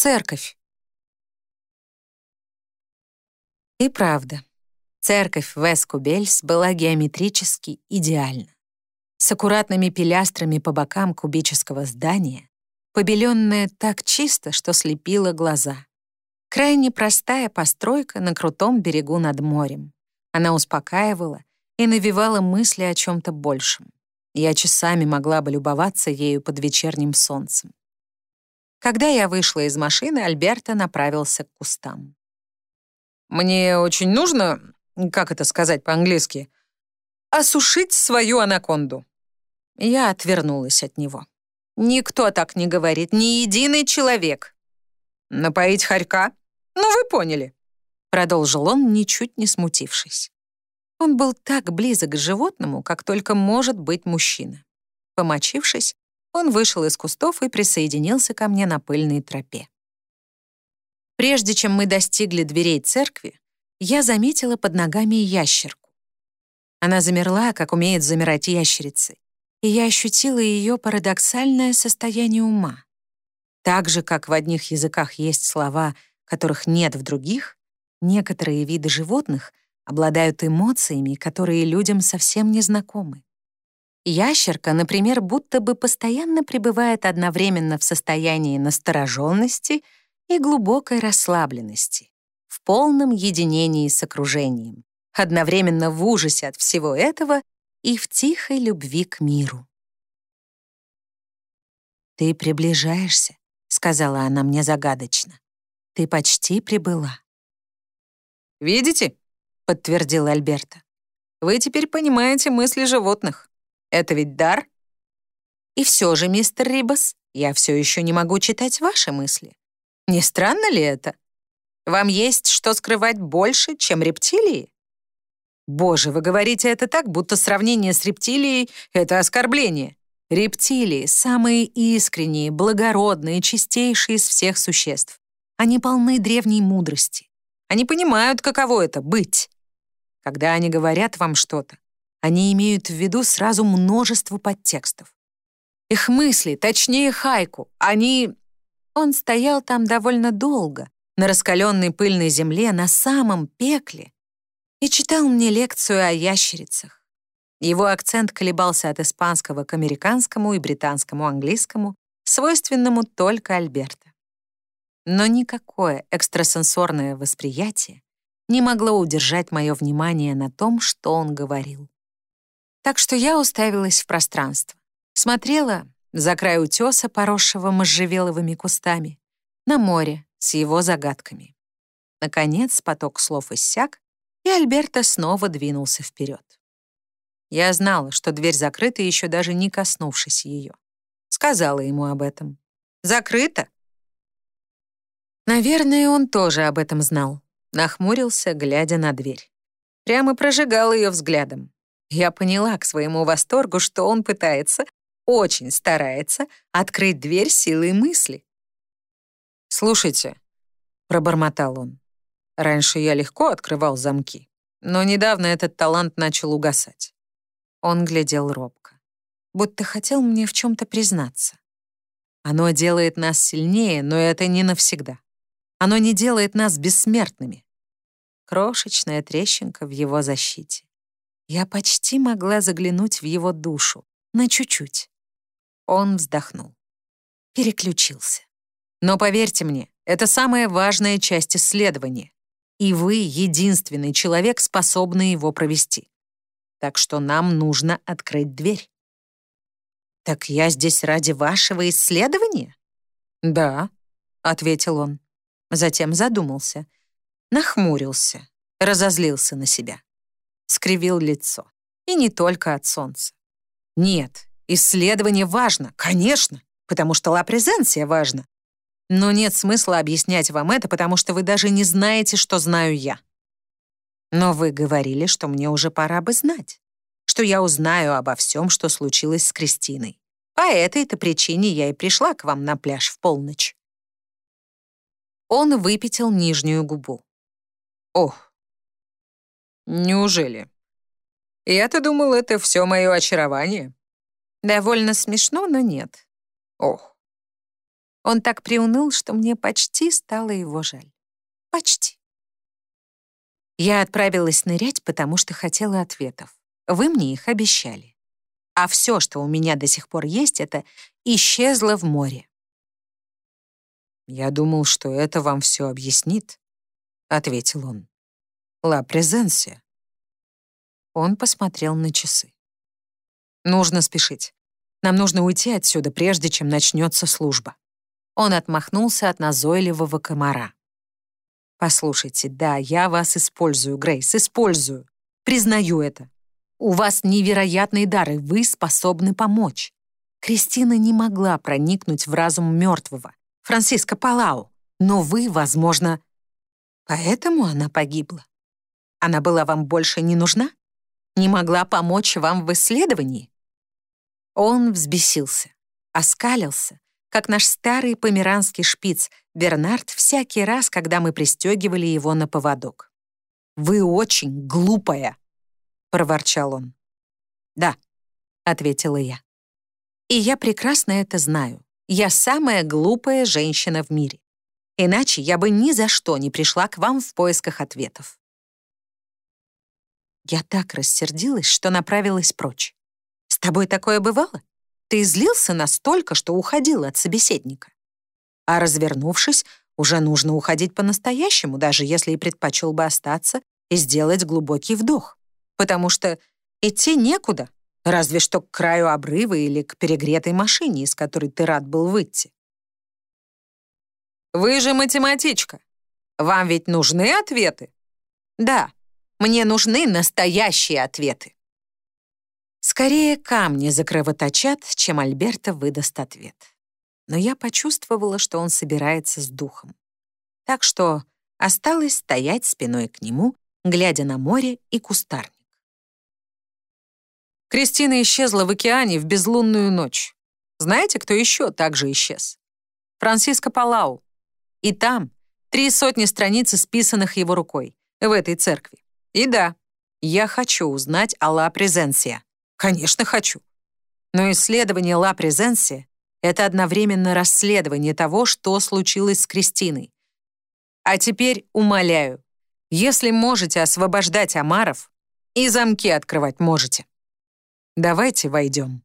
церковь. И правда, церковь в Эскубельс была геометрически идеальна. С аккуратными пилястрами по бокам кубического здания, побеленная так чисто, что слепила глаза. Крайне простая постройка на крутом берегу над морем. Она успокаивала и навевала мысли о чем-то большем. Я часами могла бы любоваться ею под вечерним солнцем. Когда я вышла из машины, Альберто направился к кустам. «Мне очень нужно, как это сказать по-английски, осушить свою анаконду». Я отвернулась от него. «Никто так не говорит, ни единый человек». «Напоить хорька? Ну, вы поняли», — продолжил он, ничуть не смутившись. Он был так близок к животному, как только может быть мужчина. Помочившись, он вышел из кустов и присоединился ко мне на пыльной тропе. Прежде чем мы достигли дверей церкви, я заметила под ногами ящерку. Она замерла, как умеет замирать ящерицы, и я ощутила ее парадоксальное состояние ума. Так же, как в одних языках есть слова, которых нет в других, некоторые виды животных обладают эмоциями, которые людям совсем не знакомы. Ящерка, например, будто бы постоянно пребывает одновременно в состоянии настороженности и глубокой расслабленности, в полном единении с окружением, одновременно в ужасе от всего этого и в тихой любви к миру. «Ты приближаешься», — сказала она мне загадочно. «Ты почти прибыла». «Видите?» — подтвердил Альберта. «Вы теперь понимаете мысли животных. Это ведь дар? И все же, мистер Рибас, я все еще не могу читать ваши мысли. Не странно ли это? Вам есть что скрывать больше, чем рептилии? Боже, вы говорите это так, будто сравнение с рептилией — это оскорбление. Рептилии — самые искренние, благородные, чистейшие из всех существ. Они полны древней мудрости. Они понимают, каково это — быть. Когда они говорят вам что-то, они имеют в виду сразу множество подтекстов. Их мысли, точнее Хайку, они... Он стоял там довольно долго, на раскаленной пыльной земле, на самом пекле, и читал мне лекцию о ящерицах. Его акцент колебался от испанского к американскому и британскому английскому, свойственному только Альберто. Но никакое экстрасенсорное восприятие не могло удержать мое внимание на том, что он говорил. Так что я уставилась в пространство. Смотрела за край утеса, поросшего можжевеловыми кустами, на море с его загадками. Наконец поток слов иссяк, и Альберто снова двинулся вперед. Я знала, что дверь закрыта, еще даже не коснувшись ее. Сказала ему об этом. «Закрыто?» Наверное, он тоже об этом знал. Нахмурился, глядя на дверь. Прямо прожигал ее взглядом. Я поняла к своему восторгу, что он пытается, очень старается, открыть дверь силой мысли. «Слушайте», — пробормотал он, — «раньше я легко открывал замки, но недавно этот талант начал угасать». Он глядел робко, будто хотел мне в чем-то признаться. Оно делает нас сильнее, но это не навсегда. Оно не делает нас бессмертными. Крошечная трещинка в его защите. Я почти могла заглянуть в его душу, на чуть-чуть. Он вздохнул. Переключился. Но поверьте мне, это самая важная часть исследования, и вы — единственный человек, способный его провести. Так что нам нужно открыть дверь. «Так я здесь ради вашего исследования?» «Да», — ответил он. Затем задумался, нахмурился, разозлился на себя скривил лицо. И не только от солнца. Нет, исследование важно, конечно, потому что лапрезенция важна. Но нет смысла объяснять вам это, потому что вы даже не знаете, что знаю я. Но вы говорили, что мне уже пора бы знать, что я узнаю обо всем, что случилось с Кристиной. По этой-то причине я и пришла к вам на пляж в полночь. Он выпятил нижнюю губу. Ох, Неужели? Я-то думал, это все мое очарование. Довольно смешно, но нет. Ох. Он так приуныл, что мне почти стало его жаль. Почти. Я отправилась нырять, потому что хотела ответов. Вы мне их обещали. А все, что у меня до сих пор есть, это исчезло в море. «Я думал, что это вам все объяснит», — ответил он. «Ла презенсия». Он посмотрел на часы. «Нужно спешить. Нам нужно уйти отсюда, прежде чем начнется служба». Он отмахнулся от назойливого комара. «Послушайте, да, я вас использую, Грейс, использую. Признаю это. У вас невероятные дары, вы способны помочь». Кристина не могла проникнуть в разум мертвого, Франциско Палау, но вы, возможно... Поэтому она погибла. Она была вам больше не нужна? Не могла помочь вам в исследовании? Он взбесился, оскалился, как наш старый померанский шпиц Бернард всякий раз, когда мы пристегивали его на поводок. «Вы очень глупая», — проворчал он. «Да», — ответила я. «И я прекрасно это знаю. Я самая глупая женщина в мире. Иначе я бы ни за что не пришла к вам в поисках ответов». Я так рассердилась, что направилась прочь. «С тобой такое бывало?» Ты злился настолько, что уходил от собеседника. А развернувшись, уже нужно уходить по-настоящему, даже если и предпочел бы остаться и сделать глубокий вдох. Потому что идти некуда, разве что к краю обрыва или к перегретой машине, из которой ты рад был выйти. «Вы же математичка. Вам ведь нужны ответы?» «Да, мне нужны настоящие ответы». Скорее камни закровоточат, чем Альберта выдаст ответ. Но я почувствовала, что он собирается с духом. Так что осталось стоять спиной к нему, глядя на море и кустарник. Кристина исчезла в океане в безлунную ночь. Знаете, кто еще также исчез? Франциско Палау. И там три сотни страниц, исписанных его рукой, в этой церкви. И да, я хочу узнать о Ла Презенсия. Конечно, хочу. Но исследование Ла Презенси — это одновременно расследование того, что случилось с Кристиной. А теперь умоляю, если можете освобождать Амаров, и замки открывать можете. Давайте войдем.